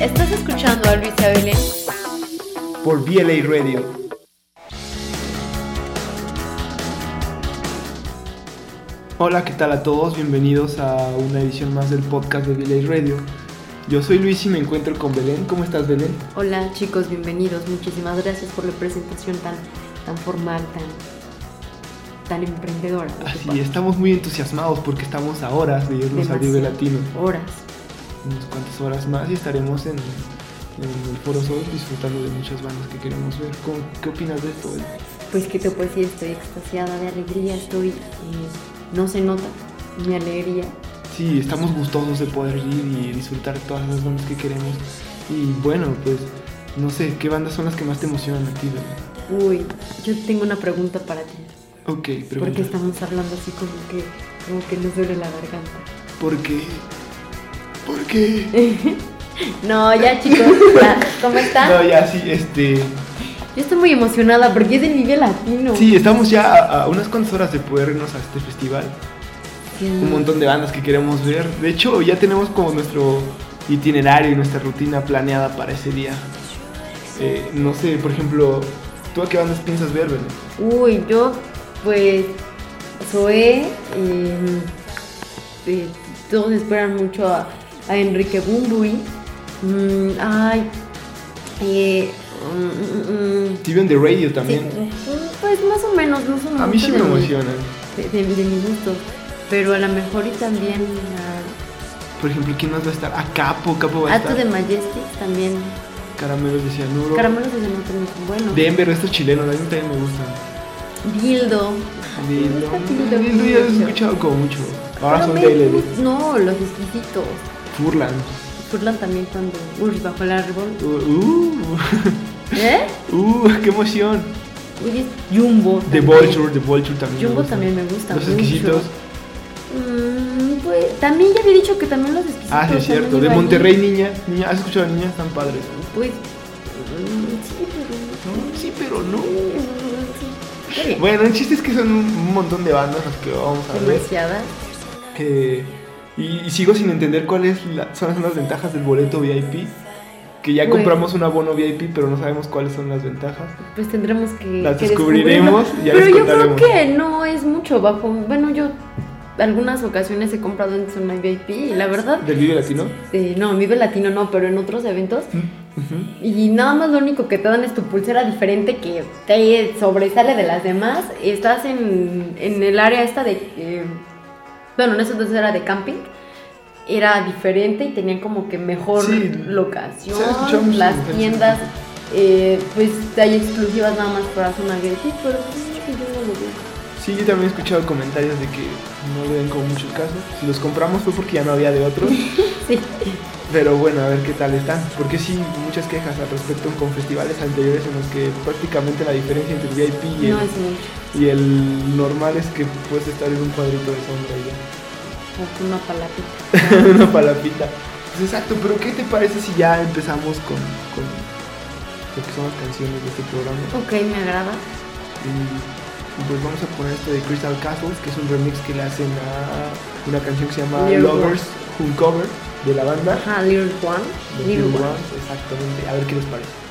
Estás escuchando a Luis y a Belén por VLA Radio. Hola, ¿qué tal a todos? Bienvenidos a una edición más del podcast de VLA Radio. Yo soy Luis y me encuentro con Belén. ¿Cómo estás, Belén? Hola, chicos, bienvenidos. Muchísimas gracias por la presentación tan, tan formal, tan, tan emprendedora. Así, estamos muy entusiasmados porque estamos a horas de irnos al Vive Latino. Horas. Unas cuantas horas más y estaremos en, en el Foro Sol disfrutando de muchas bandas que queremos ver. ¿Qué opinas de esto? Pues que te puedo decir, estoy extasiada de alegría, estoy... Eh, no se nota mi alegría. Sí, estamos gustosos de poder ir y disfrutar todas las bandas que queremos. Y bueno, pues no sé, ¿qué bandas son las que más te emocionan a ti? Uy, yo tengo una pregunta para ti. Ok, pregunta. Porque estamos hablando así como que, como que nos duele la garganta. ¿Por qué? ¿Por qué? no, ya chicos, ¿cómo están? No, ya sí, este... Yo estoy muy emocionada porque es de nivel latino. Sí, estamos ya a, unas cuantas horas de poder irnos a este festival. Un montón de bandas que queremos ver. De hecho, ya tenemos como nuestro itinerario y nuestra rutina planeada para ese día. Eh, no sé, por ejemplo, ¿tú a qué bandas piensas ver, Belén? Uy, yo, pues, Zoé, em, eh, todos esperan mucho a, Enrique Bunbury. Mm, ay, eh, TV on the Radio también. pues más o menos, no son A mí sí me emocionan. De, mi gusto. Pero a lo mejor y también. Por ejemplo, ¿quién más va a estar? A Capo, Capo va a estar. de Majestic también. Caramelos de cianuro. Caramelos de cianuro también son buenos. Denver, estos chilenos, a mí también me gustan. Dildo. Dildo. Dildo ya he escuchado como mucho. Ahora son de No, los exquisitos. Furlan. Furlan también cuando. Uy, bajo el árbol. Uh, uh. ¿Eh? Uh, qué emoción. Uy, Jumbo. The Vulture, The Vulture también. Jumbo también me gusta. Los exquisitos. Mm, pues, también ya había dicho que también los exquisitos. Ah, sí, es cierto. De Monterrey, niña. niña. ¿Has escuchado a niñas tan padres? Pues. Sí, pero no. Sí, pero no. Bueno, el chiste es que son un montón de bandas las que vamos a ver. Demasiadas. Que. Y, sigo sin entender cuáles son las ventajas del boleto VIP que ya compramos un abono VIP, pero no sabemos cuáles son las ventajas. Pues tendremos que. Las descubriremos y ya Pero yo creo que no es mucho bajo. Bueno, yo algunas ocasiones he comprado en zona VIP y la verdad. ¿Del Vive Latino? No, Vive Latino no, pero en otros eventos. Y nada más lo único que te dan es tu pulsera diferente que te sobresale de las demás. Estás en, en el área esta de. Eh, bueno, en esa entonces era de camping era diferente y tenían como que mejor locación, las tiendas, eh, pues hay exclusivas nada más para zona VIP, pero pues, yo no lo veo. Sí, yo también he escuchado comentarios de que no le den como mucho caso. Si los compramos fue porque ya no había de otros. sí. Pero bueno, a ver qué tal están. Porque sí, muchas quejas al respecto con festivales anteriores en los que prácticamente la diferencia entre el VIP y el, y el normal es que puedes estar en un cuadrito de sombra y ya una palapita. una palapita. Pues exacto, pero ¿qué te parece si ya empezamos con, con lo que son las canciones de este programa? Ok, me agrada. Y, pues vamos a poner esto de Crystal Castles, que es un remix que le hacen a una canción que se llama Lovers un Cover de la banda. Ajá, Little One. Little, Little One. Exactamente. A ver qué les parece.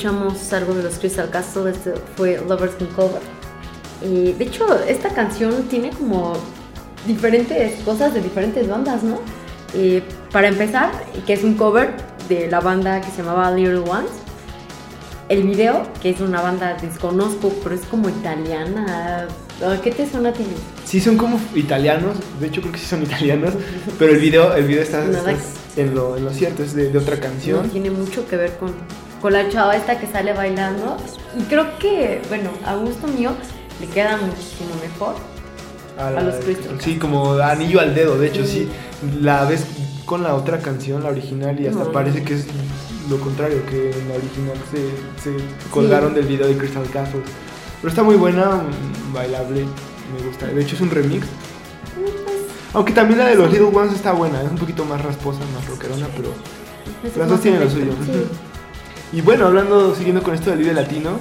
Escuchamos algo de los Crystal Castle, este fue Lovers Can Cover. Y de hecho, esta canción tiene como diferentes cosas de diferentes bandas, ¿no? Eh, para empezar, que es un cover de la banda que se llamaba Little Ones. El video, que es una banda desconozco, pero es como italiana. ¿Qué te suena a ti? Sí, son como italianos. De hecho, creo que sí son italianos. pero el video, el video está, en, lo, en, lo, cierto, es de, otra canción. tiene mucho que ver con, con la chava esta que sale bailando. Y creo que, bueno, a gusto mío, le queda muchísimo mejor a, los Crystal. Sí, como anillo al dedo. De hecho, sí, la ves con la otra canción, la original, y hasta parece que es lo contrario, que en la original se, colgaron del video de Crystal Castle. Pero está muy buena, bailable, me gusta. De hecho es un remix. Aunque también la de los Little Ones está buena, es un poquito más rasposa, más rockerona, pero las dos tienen lo suyo. Y bueno, hablando, siguiendo con esto del video latino,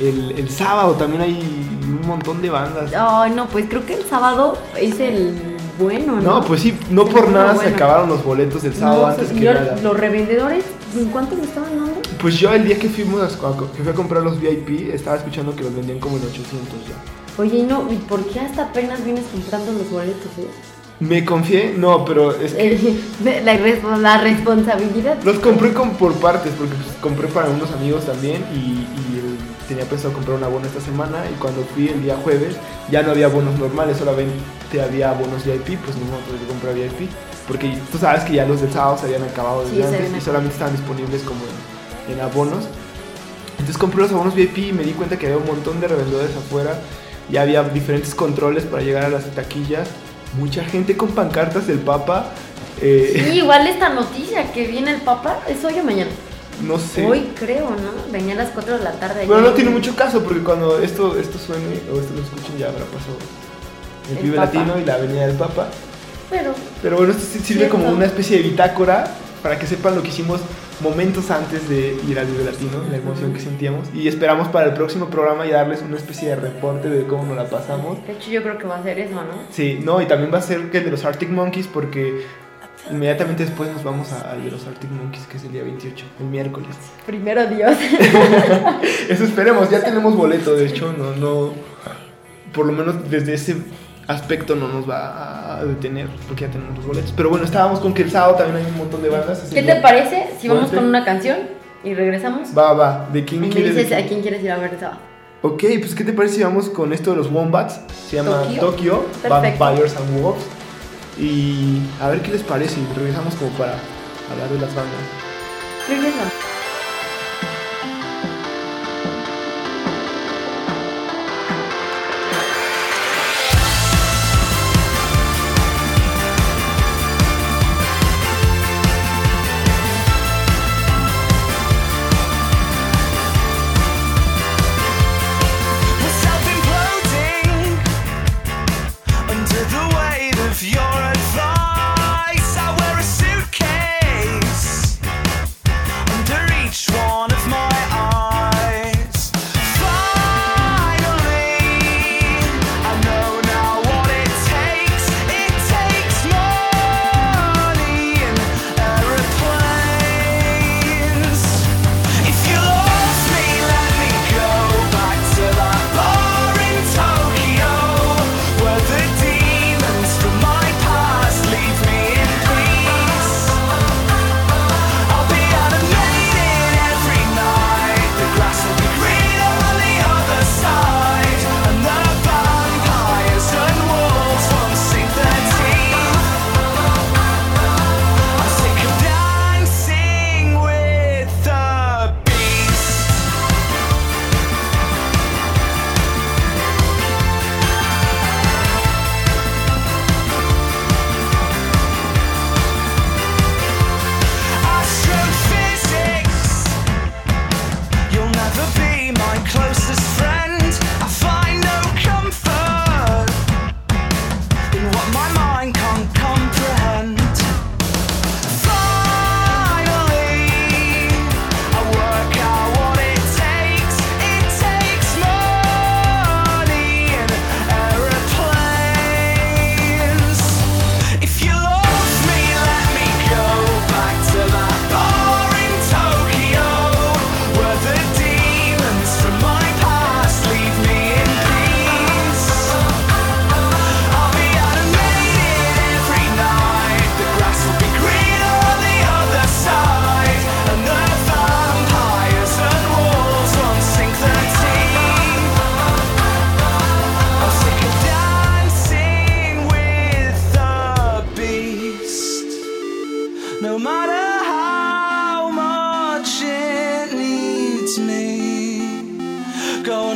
el, el, sábado también hay un montón de bandas. Ay, no, pues creo que el sábado es el bueno, ¿no? No, pues sí, no por nada se acabaron los boletos el sábado antes que nada. Los revendedores, ¿en cuánto me estaban dando? Pues yo el día que fuimos a, que fui a comprar los VIP, estaba escuchando que los vendían como en 800 ya. Oye, no, ¿y por qué hasta apenas vienes comprando los boletos, eh? Me confié, no, pero es que... la, la, responsabilidad. Los compré por partes, porque pues, compré para unos amigos también y, tenía pensado comprar un abono esta semana y cuando fui el día jueves ya no había abonos normales, solamente había abonos VIP, pues no tuve que comprar VIP, porque tú sabes que ya los de sábado se habían acabado desde antes y solamente estaban disponibles como en, abonos. Entonces compré los abonos VIP y me di cuenta que había un montón de revendedores afuera, ya había diferentes controles para llegar a las taquillas mucha gente con pancartas del Papa. Eh, sí, igual esta noticia que viene el Papa es hoy o mañana. No sé. Hoy creo, ¿no? Venía a las 4 de la tarde. Bueno, no tiene mucho caso porque cuando esto, esto suene o esto lo escuchen ya habrá pasado el, el Latino y la Avenida del Papa. Pero, Pero bueno, esto sirve como una especie de bitácora para que sepan lo que hicimos momentos antes de ir al Vive Latino, la emoción que sentíamos. Y esperamos para el próximo programa y darles una especie de reporte de cómo nos la pasamos. De hecho, yo creo que va a ser eso, ¿no? Sí, no, y también va a ser que el de los Arctic Monkeys, porque inmediatamente después nos vamos al de los Arctic Monkeys, que es el día 28, el miércoles. Primero Dios. eso esperemos, ya tenemos boleto, de hecho, no, no. Por lo menos desde ese aspecto no nos va a detener porque ya tenemos los boletos. Pero bueno, estábamos con que el sábado también hay un montón de bandas. ¿Qué te parece si vamos con una canción y regresamos? Va, va. ¿De quién y quieres? dices a quién quieres ir a ver el sábado. Ok, pues ¿qué te parece si vamos con esto de los Wombats? Se llama Tokyo, Vampires and Wolves. Y a ver qué les parece. Regresamos como para hablar de las bandas. Regresamos.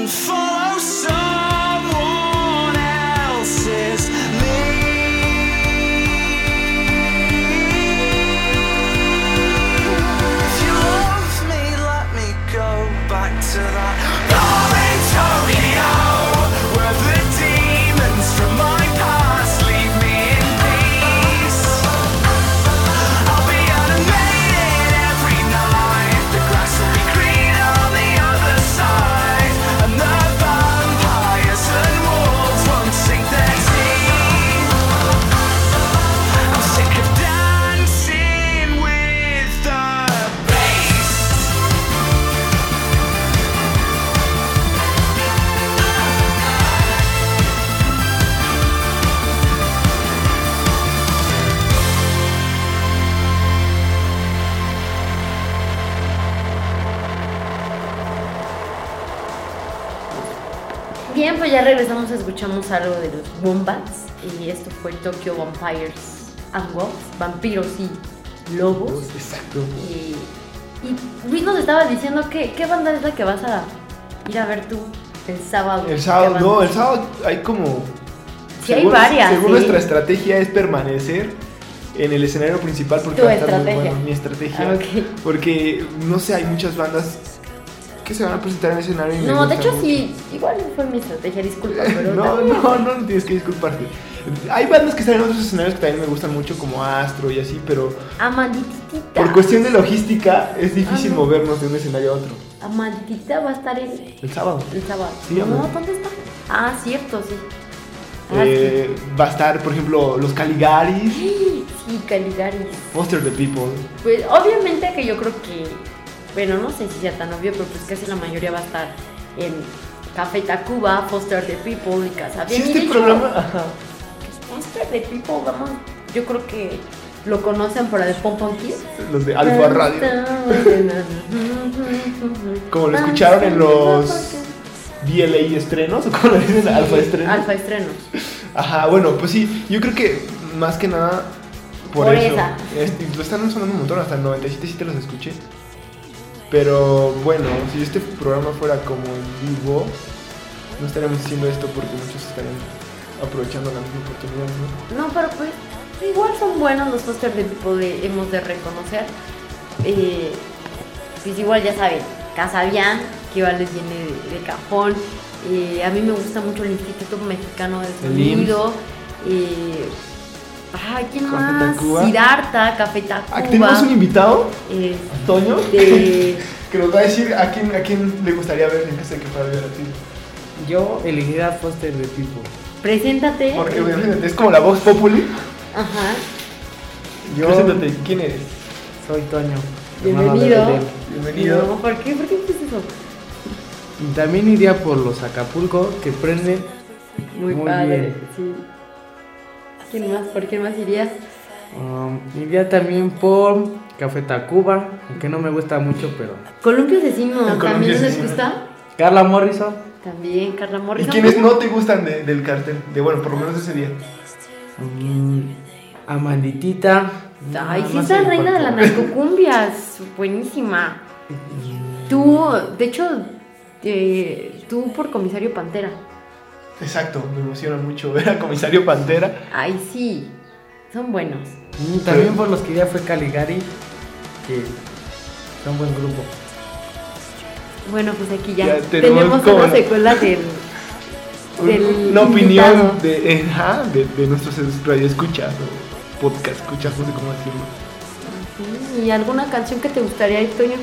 Ya algo de los Wombats y esto fue Tokyo Vampires and Wolves, vampiros y lobos. Exacto. Y, Luis nos estaba diciendo que qué banda es la que vas a ir a ver tú el sábado. El sábado, no, el sábado hay como... Sí, hay varias. Según nuestra estrategia es permanecer en el escenario principal porque tu estrategia. mi estrategia. Ah, porque no sé, hay muchas bandas que se van a presentar en el escenario. Y no, de hecho sí, igual fue mi estrategia, disculpa. Pero no, no, no, no tienes que disculparte. Hay bandas que están en otros escenarios que también me gustan mucho, como Astro y así, pero. Amanditita. Por cuestión de logística, es difícil movernos de un escenario a otro. Amanditita va a estar el. El sábado. El sábado. Sí, no, ¿dónde está? Ah, cierto, sí. Ah, eh, va a estar, por ejemplo, los Caligaris. Sí, Caligaris. Foster the People. Pues obviamente que yo creo que bueno, no sé si sea tan obvio, pero pues casi la mayoría va a estar en Café Tacuba, Foster the People y Casa Bien. este programa, Foster the People, vamos, yo creo que lo conocen por el Pom Pom Kids. Los de Alfa Radio. Como lo escucharon en los DLA estrenos, o como lo dicen, Alfa estrenos. Alfa estrenos. Ajá, bueno, pues sí, yo creo que más que nada por, por eso. Esa. lo están sonando un montón, hasta el 97 sí te los escuché. Pero bueno, si este programa fuera como en vivo, no estaríamos haciendo esto porque muchos estarían aprovechando la misma oportunidad, ¿no? No, pero pues igual son buenos los pósters de tipo de hemos de reconocer. Eh, pues igual ya saben, Casabian, que igual les viene de, cajón. Eh, a mí me gusta mucho el Instituto Mexicano de Sonido. Eh, Ay, ¿quién más? Sidarta, Café Tacuba. ¿Tenemos un invitado? Eh, ¿Toño? que nos va a decir a quién, a quién le gustaría ver en caso de que fuera a ver a ti. Yo elegiría Foster de tipo. Preséntate. Porque obviamente es como la voz populi. Ajá. Yo, Preséntate, ¿quién eres? Soy Toño. Bienvenido. Bienvenido. ¿por qué? ¿Por qué dices eso? también iría por los Acapulco que prenden muy, muy padre, bien. Sí. ¿Quién más? ¿Por quién más irías? Um, iría también por Café Tacuba, aunque no me gusta mucho, pero. Columpio Asesino, ¿también les gusta? Carla Morrison. También, Carla Morrison. ¿Y quiénes no te gustan del cartel? De bueno, por lo menos ese día. Um, Amanditita. Ay, sí, esa reina de las narcocumbias. Buenísima. Tú, de hecho, eh, tú por comisario Pantera. Exacto, me emociona mucho ver a Comisario Pantera. Ay, sí, son buenos. Mm, también por los que ya fue Caligari, que son buen grupo. Bueno, pues aquí ya, tenemos, una secuela del, Una opinión de, eh, de, de, nuestros radioescuchas o podcast escuchas, no sé cómo decirlo. ¿Y alguna canción que te gustaría, Toño?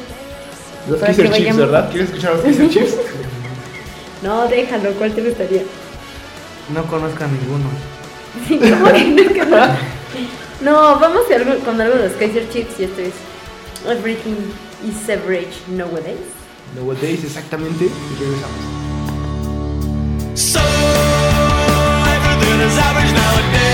Los Kisser Chips, ¿verdad? ¿Quieres escuchar los Kisser Chips? no, déjalo, ¿cuál te gustaría? No conozco a ninguno. no, vamos a algo, con algo de los Kaiser Chips y esto es Everything is Average Nowadays. Nowadays, exactamente, y regresamos. So, everything is average nowadays.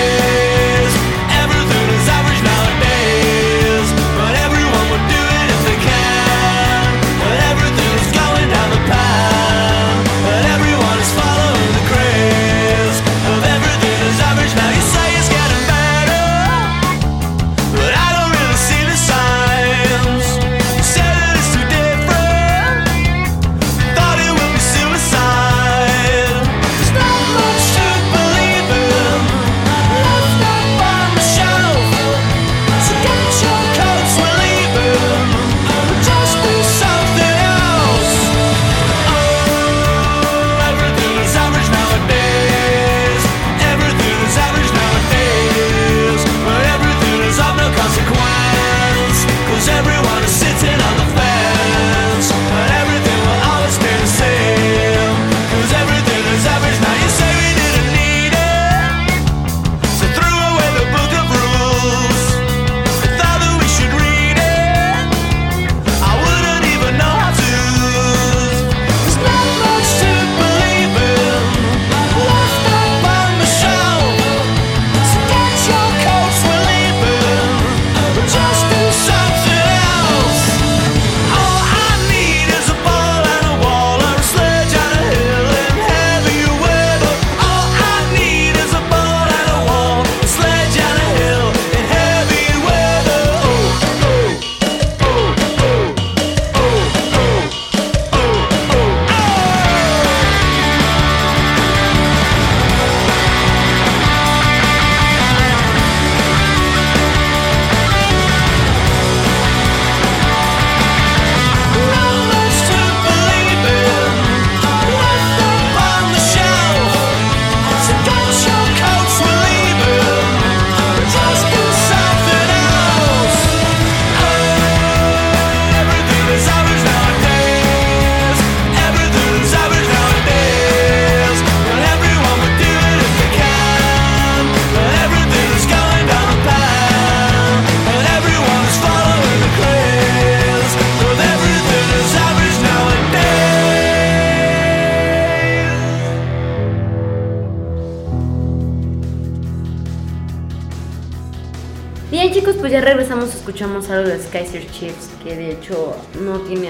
Escuchamos algo de Skyser Chiefs, que de hecho no tiene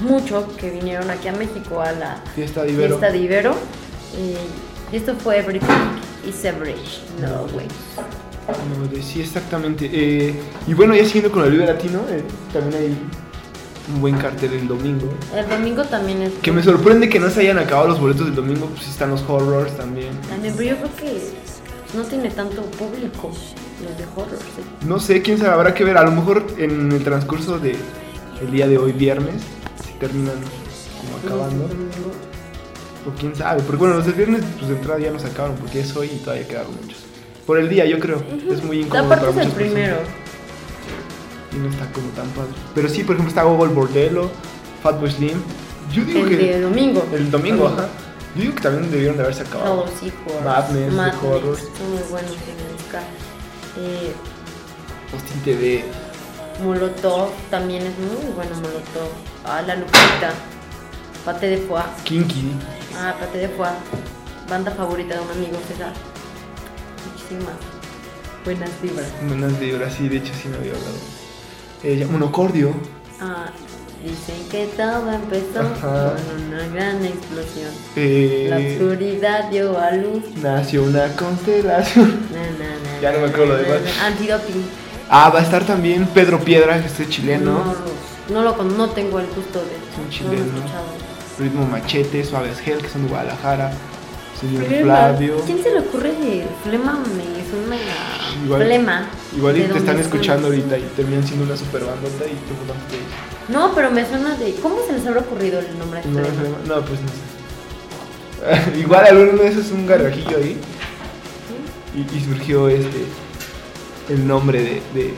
mucho que vinieron aquí a México a la Fiesta de Ibero. fiesta de Ibero. Y esto fue Everything is Average. No, güey. No, sí, exactamente. Eh, y bueno, ya siguiendo con el Vive Latino, eh, también hay un buen cartel el domingo. El domingo también es. Que me sorprende que no se hayan acabado los boletos del domingo, pues están los horrors también. También, pero yo creo que no tiene tanto público los de horror. ¿sí? No sé, quién sabe, habrá que ver. A lo mejor en el transcurso de el día de hoy, viernes, si terminan como acabando. O quién sabe, porque bueno, los del viernes pues de entrada ya nos acabaron, porque es hoy y todavía quedaron muchos. Por el día, yo creo. Es muy incómodo Aparte para es el muchas personas. primero. Y no está como tan padre. Pero sí, por ejemplo, está Google Bordello, Fatboy Slim. Yo digo El que. de domingo. El domingo, ajá. Yo digo que también debieron de haberse acabado. Seahorse. Madness, The Madness, Horrors. Son muy buenos en. Eh, Austin TV. Molotov también es muy bueno Molotov. Ah, la Lupita. Pate de Foie. Kinky. Ah, Pate de Foie. Banda favorita de un amigo, César. Muchísimas buenas vibras. Buenas vibras, sí, de hecho sí me había hablado. Eh, Monocordio. Ah, dicen que todo empezó Ajá. con una gran explosión. Eh, La oscuridad dio a luz. nació una constelación. Na, na, na, Ya no me acuerdo lo demás. Antidoping. Ah, va a estar también Pedro Piedra, este chileno. No, lo- no lo no tengo el gusto de un no lo he chileno. escuchado. Ritmo Machete, Suaves Gel, que son de Guadalajara. Señor Flema. Flavio. ¿Quién se le ocurre de Flema? Me suena a Igual- Flema. Igual y ¿De te están escuchando ahorita y terminan siendo una super bandota y tú jugando de. No, pero me suena de. ¿Cómo se les habrá ocurrido el nombre de Flema? no, pues no sé. Igual alguno de esos es un gargajillo ahí. Y, y surgió este el nombre de, de-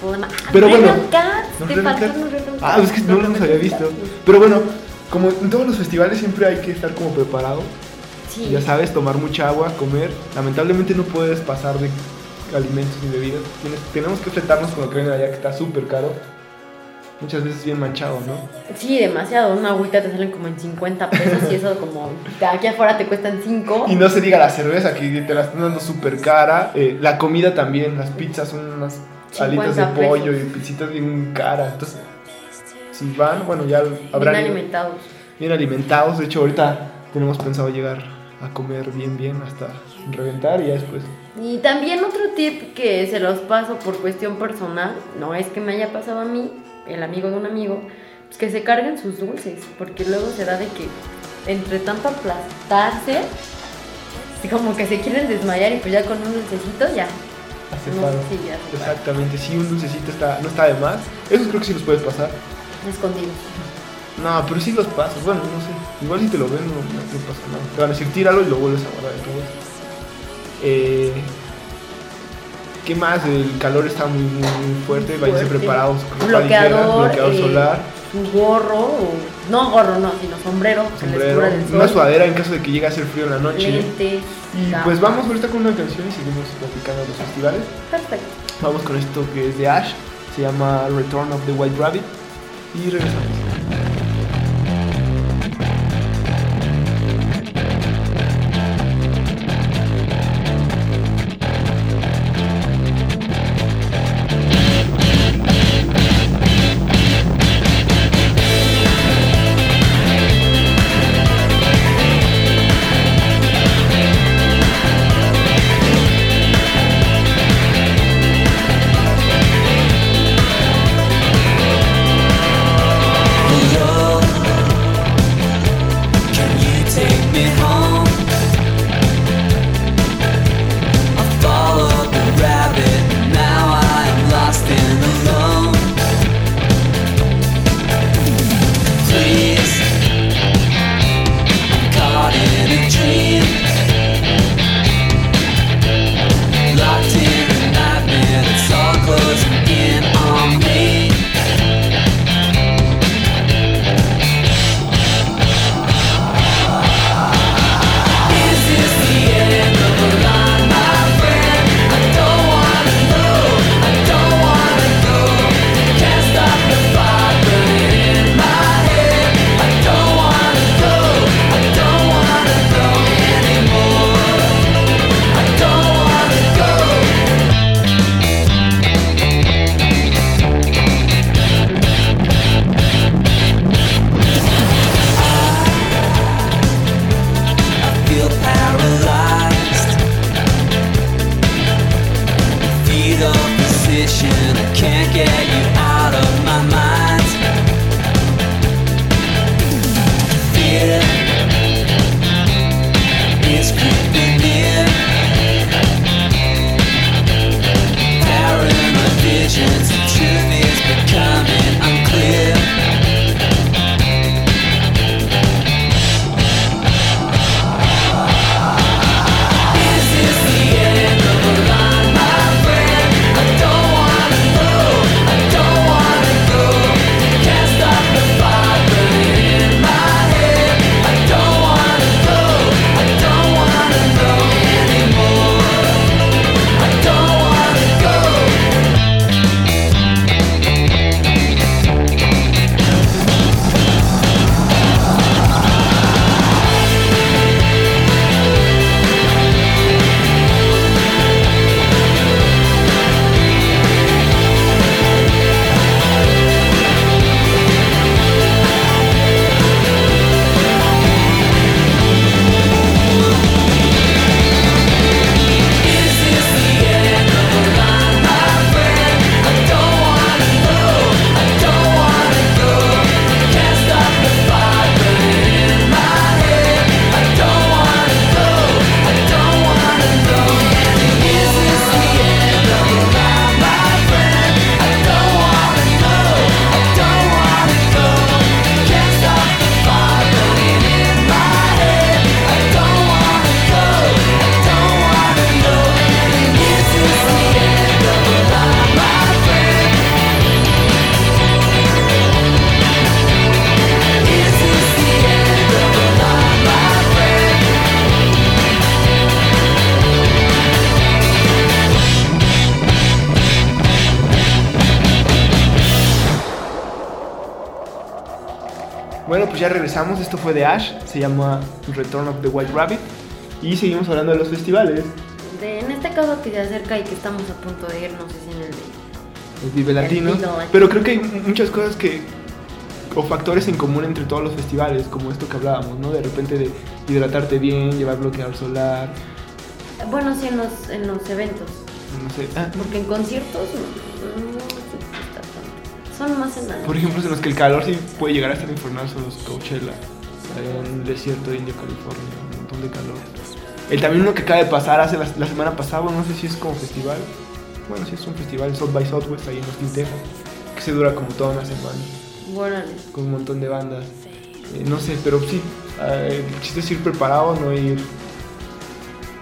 Flema. Pero bueno. Cats, ¿No te faltó un. Ah, es que no los había visto. Pero bueno, como en todos los festivales siempre hay que estar como preparado. Sí. Ya sabes, tomar mucha agua, comer. Lamentablemente no puedes pasar de alimentos ni bebidas. Tienes- tenemos que fletarnos con lo que viene allá, que está súper caro. Muchas veces bien manchado, ¿no? Sí, demasiado. Una agüita te salen como en 50 pesos y eso como de aquí afuera te cuestan 5. Y no se diga la cerveza, que te la están dando súper cara. Eh, la comida también, las pizzas son unas 50 alitas de pesos. pollo y pizzitas bien caras. Entonces, si van, bueno, ya habrán Bien alimentados. bien alimentados. De hecho, ahorita tenemos pensado llegar a comer bien, bien hasta reventar y ya después. Y también otro tip que se los paso por cuestión personal, no es que me haya pasado a mí, el amigo de un amigo, pues que se carguen sus dulces, porque luego se da de que entre tanto aplastarse, como que se quieren desmayar y pues ya con un dulcecito ya. Hace No, sí, ya. Exactamente, sí, un dulcecito está, no está de más. Esos creo que sí los puedes pasar. Escondidos. No, pero sí los pasas. Bueno, no sé. Igual si te lo ven, no, no- pasa nada. Te van a decir, tíralo y lo vuelves a guardar. Eh, ¿Qué más? El calor está muy, muy, muy fuerte. Váyanse preparados con Bloqueador, bloqueador eh, solar, un gorro, no gorro, no, sino sombrero, que les sombrero, sol. una sudadera en caso de que llegue a hacer frío en la noche. Lentes. Y pues vamos ahorita con una canción y seguimos platicando de los festivales. Perfecto. Vamos con esto que es de Ash, se llama Return of the White Rabbit y regresamos. Ya regresamos. Esto fue de Ash, se llama Return of the White Rabbit. Y seguimos hablando de los festivales. De- en este caso que se acerca y que estamos a punto de ir, no sé si en el de... El Vive Latino. Pero creo que hay muchas cosas que. o factores en común entre todos los festivales, como esto que hablábamos, ¿no? De repente de hidratarte bien, llevar bloqueador solar, Bueno, sí, en los, en los eventos. no sé. Ah, Porque en conciertos no, no. Son más por ejemplo, en los que el calor sí puede llegar a estar infernal son los Coachella, allá en el desierto de India, California, un montón de calor. El también uno que acaba de pasar hace la, la semana pasada, bueno, no sé si es como festival. Bueno, sí es un festival, South by Southwest, ahí en Austin, Texas, que se dura como toda una semana. Órale. con un montón de bandas. Eh, no sé, pero sí, eh, el chiste es ir preparado, no ir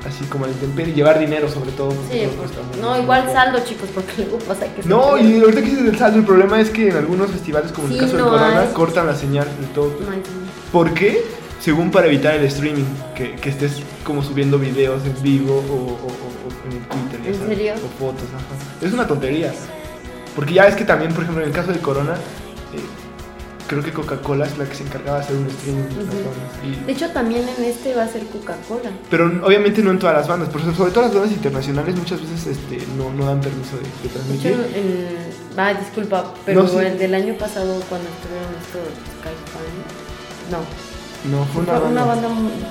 así como al intemperie, llevar dinero sobre todo. Sí, no, igual saldo, chicos, porque luego pasa que No, y ahorita que dices del saldo, el problema es que en algunos festivales, como en Sí, el caso no de Corona, hay. cortan la señal de todo. No hay- ¿Por qué? Según para evitar el streaming, que, que estés como subiendo videos en vivo o, o- o- o en el Twitter. ¿En sabes, serio? O fotos, ajá. Es una tontería. Porque ya es que también, por ejemplo, en el caso de Corona, creo que Coca-Cola es la que se encargaba de hacer un streaming. Ujú. bandas. Y- De hecho, también en este va a ser Coca-Cola. pero obviamente no en todas las bandas, por sobre todo las bandas internacionales muchas veces este, no, no dan permiso de, de De hecho, transmitir. va, disculpa, pero No, sí. el del año pasado cuando estuvieron estos Skyfan, no. No, fue una, Fue una banda.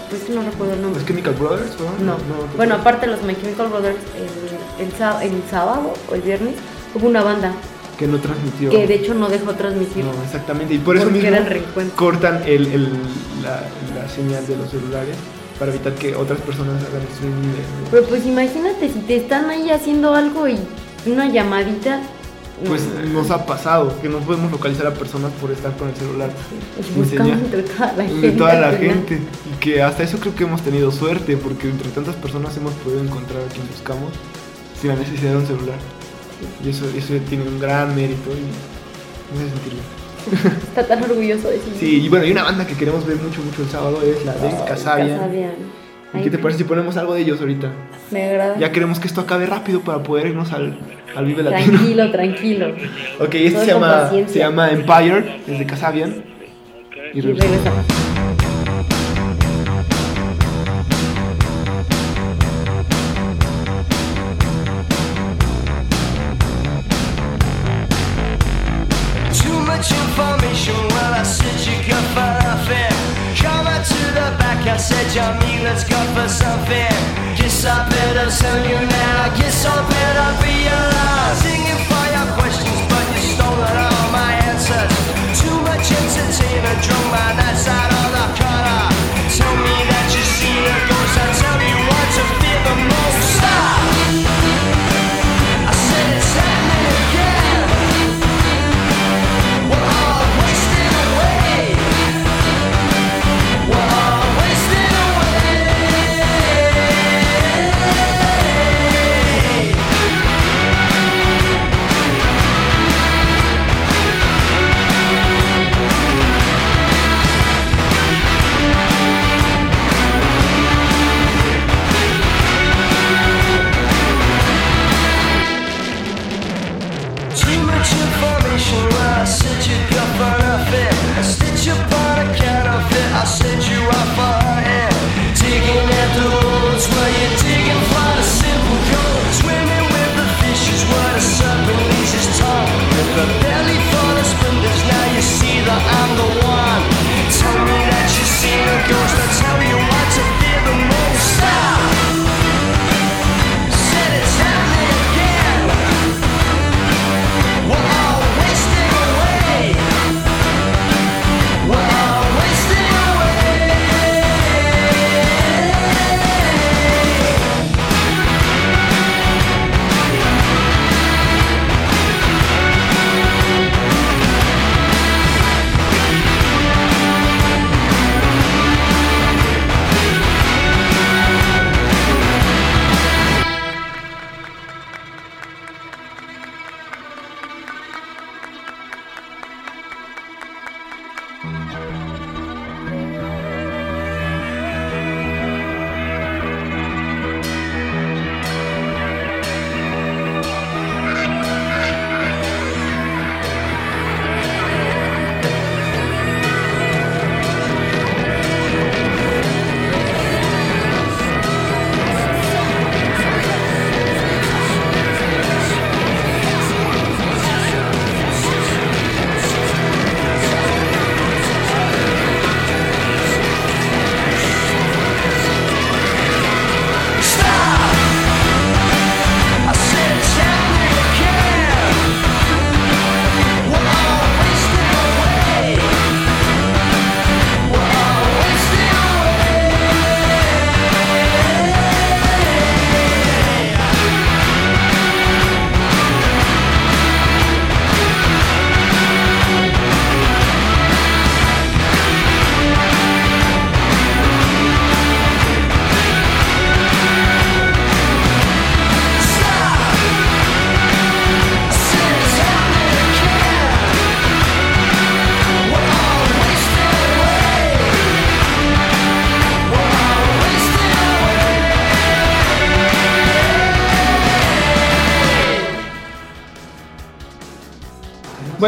pues que no recuerdo el nombre. ¿Es Chemical Brothers? ¿no? No. Bueno, aparte de los My Chemical Brothers, el, el, el sábado o el viernes hubo una banda Que no transmitió. que de hecho no dejó transmitir. No, exactamente. Y por eso mismo cortan el, el- la, la señal de los celulares para evitar que otras personas hagan streaming. Pero pues imagínate si te están ahí haciendo algo y una llamadita. Pues no, nos ha pasado que no podemos localizar a personas por estar con el celular. sin buscamos entre toda la gente. De toda la final. gente. Y que hasta eso creo que hemos tenido suerte, porque entre tantas personas hemos podido encontrar a quien buscamos sin la necesidad de un celular. Y eso, eso tiene un gran mérito y me hace sentir bien. Está tan orgulloso de sí. Sí, y bueno, hay una banda que queremos ver mucho, mucho el sábado, es la de Casabian. Casabian. ¿Y qué te parece si ponemos algo de ellos ahorita? Me agrada. Ya queremos que esto acabe rápido para poder irnos al, al Vive Latino. Tranquilo, tranquilo. Ok, este Todo se llama, se llama Empire, es de Casabian. Y Y regresamos.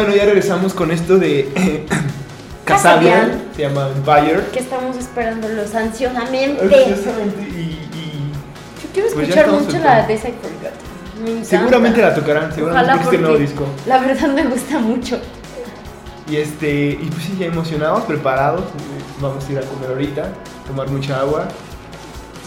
Bueno, ya regresamos con esto de Casabian. Casabian, se llama Empire. Que estamos esperándolos ansiosamente. Ansiosamente, y, y Yo quiero Pues escuchar mucho la de. Me encanta. seguramente la tocarán, seguramente Ojalá porque es el nuevo porque disco. La verdad me gusta mucho. Y este, y pues sí, ya emocionados, preparados. eh, Vamos a ir a comer ahorita, tomar mucha agua,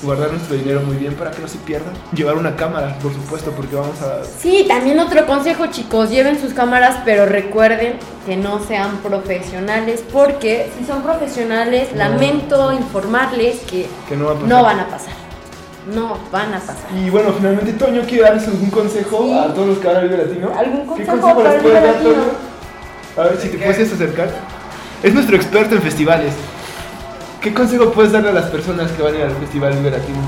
guardar nuestro dinero muy bien para que no se pierda. Llevar una cámara, por supuesto, porque vamos a. Sí, también otro consejo, chicos, lleven sus cámaras, pero recuerden que no sean profesionales, porque si son profesionales, No. lamento informarles que Que no va van a pasar. No van a pasar. Y bueno, finalmente Toño quiere darles algún consejo Sí. a todos los que van a Vive Latino. ¿Algún ¿Qué consejo consejo para les puedes dar? Toño? A ver si te puedes acercar. Es nuestro experto en festivales. ¿Qué consejo puedes darle a las personas que van a ir al Festival Vive Latino?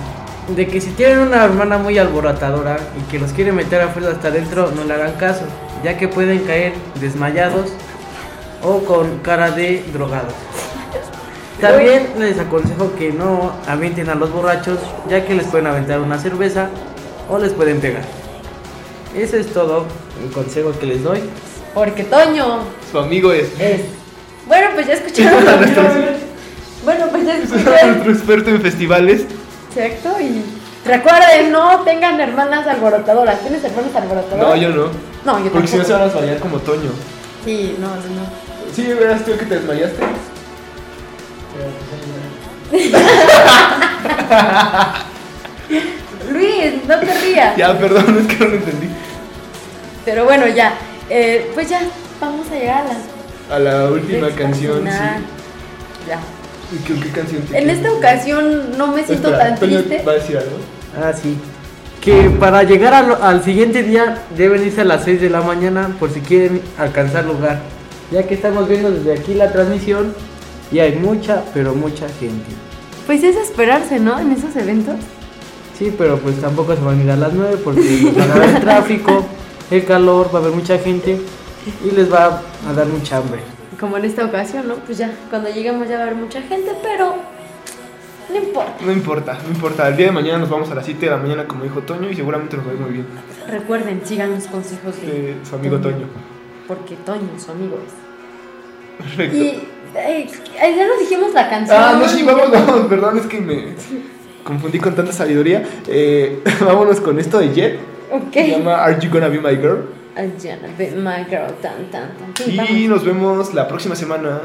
De que si tienen una hermana muy alborotadora y que los quiere meter a fuerza hasta adentro, no le hagan caso, ya que pueden caer desmayados o con cara de drogados. También les aconsejo que no avienten a los borrachos, ya que les pueden aventar una cerveza o les pueden pegar. Ese es todo el consejo que les doy. Porque Toño Su amigo es. es. Bueno, pues ya escucharon. bueno, pues ya Es nuestro experto en festivales. Exacto, y recuerden, no tengan hermanas alborotadoras. ¿Tienes hermanas alborotadoras? No, yo no. No, yo Porque si no se van a desmayar como Toño. Sí, no, no. Sí, verás tú que te desmayaste. Luis, no te rías. Ya, perdón, es que no lo entendí. Pero bueno, ya. Eh, pues ya, vamos a llegar a las. A la última canción, sí. Ya. ¿Y ¿Qué, qué canción te En quieres esta ocasión no me siento Espera, tan Toño triste. ¿Va a decir algo? Ah, sí. Que para llegar al, al siguiente día deben irse a las 6 de la mañana por si quieren alcanzar lugar. Ya que estamos viendo desde aquí la transmisión y hay mucha, pero mucha gente. Pues es esperarse, ¿no? En esos eventos. Sí, pero pues tampoco se van a ir a las 9 porque van a haber tráfico, el calor, va a haber mucha gente y les va a dar mucha hambre. Como en esta ocasión, ¿no? Pues ya, cuando lleguemos ya va a haber mucha gente, pero no importa. No importa, no importa. El día de mañana nos vamos a las 7 de la mañana, como dijo Toño, y seguramente nos va a ir muy bien. Recuerden, sigan los consejos de De su amigo Toño. Porque Toño, su amigo es. Perfecto. Y eh, ya nos dijimos la canción. Ah, no, sí, vamos, vamos, perdón, es que me confundí con tanta sabiduría. Eh, vámonos con esto de Jet. Ok. Se llama Are You Gonna Be My Girl? Ayana, be my girl, tan, tan, tan. Sí, Y vamos. nos vemos la próxima semana.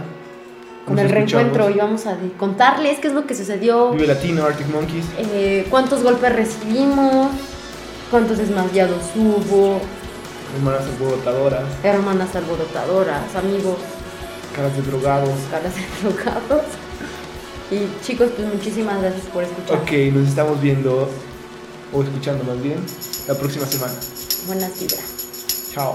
Con el reencuentro y vamos a contarles qué es lo que sucedió, Vive Latino, Arctic Monkeys. eh, cuántos golpes recibimos, cuántos desmayados hubo, Hermanas alborotadoras, hermanas alborotadoras, amigos, caras de drogados. caras de drogados. Y chicos, pues muchísimas gracias por escuchar. Ok, nos estamos viendo, o escuchando más bien, la próxima semana. Buenas vibras. cow